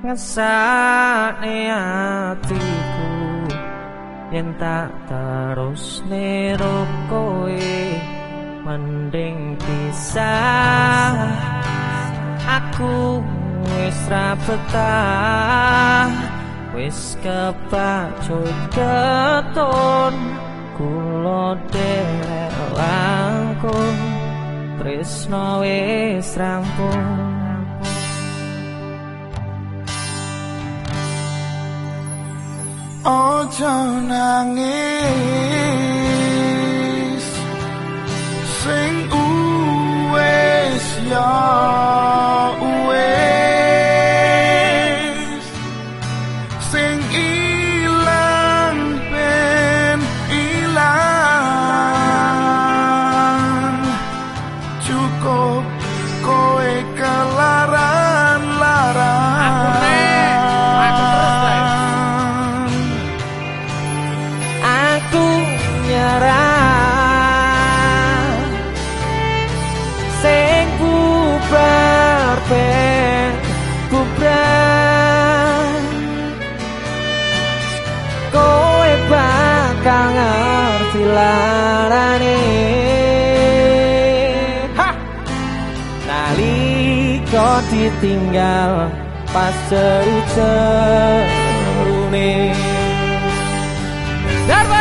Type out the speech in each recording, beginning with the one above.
ngesane atiku yen tak terus nero kowe mending pisah. Aku wis ra betah wis kepacut keton kula derek langkung tresno wis rampung Ojo nangis. Sing uwes ya uwes ngerti larane nalika ditinggal pas seru-serune Darba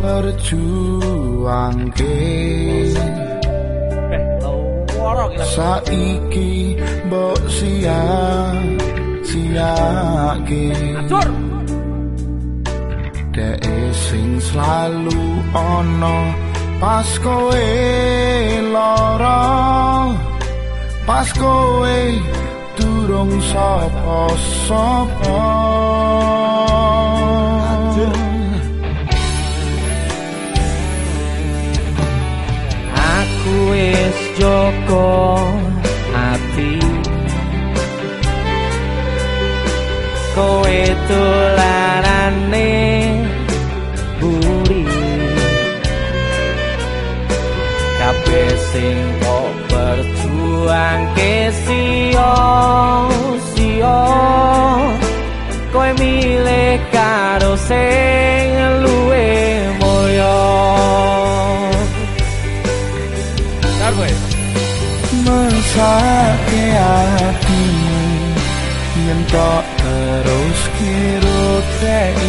perjuangke saiki mbok sia siake Dek sing selalu ono pas kowe lara. Pas kowe durung sapa-sapa joko ati. Kowe tularane buri. Kabeh sing kok berjuang ke sio sio Kowe milih karo sing luwe yen kok terus kirotei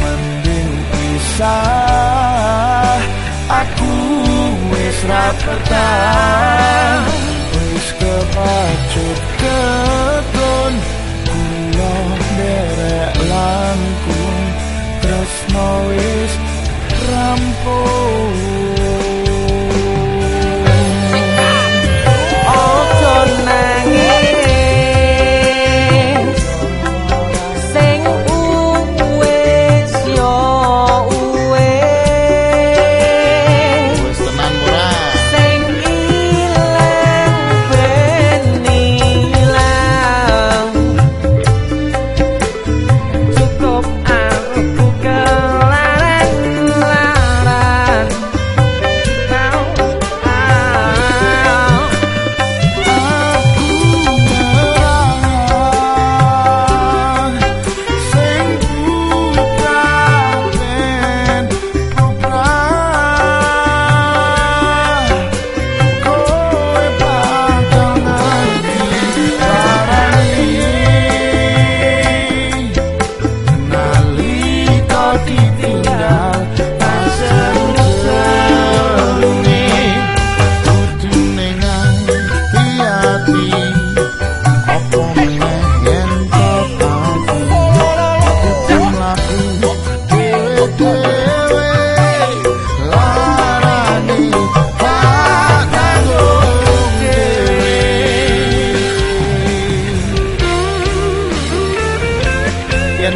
mending pisah. Aku wis ra betah. Wis kepacut keton kula derek langkung. Tresno wis rampung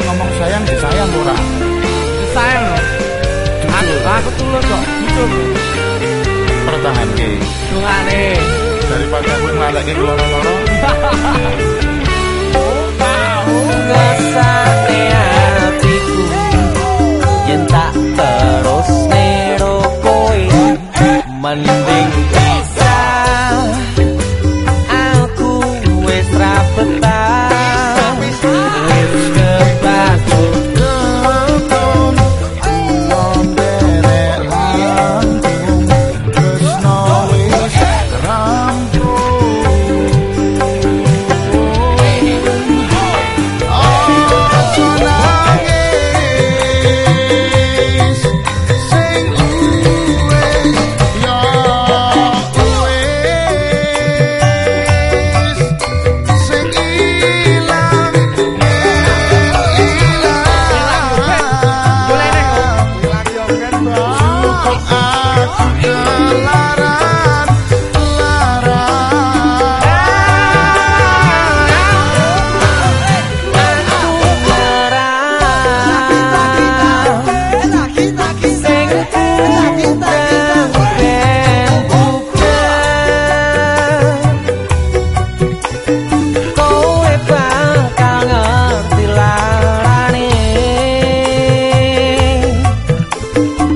ngomong sayang disayang ora? Disayang. Loh aku aku tulus kok gitu pertahan ke dungane. Daripada kowe ngalekke loro-loro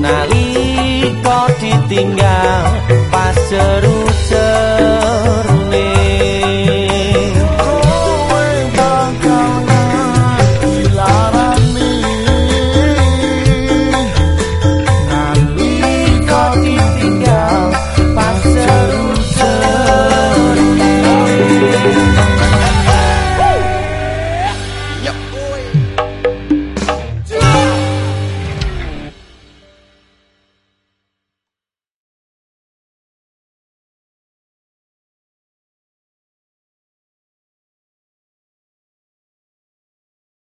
Nalika ditinggal pas jeru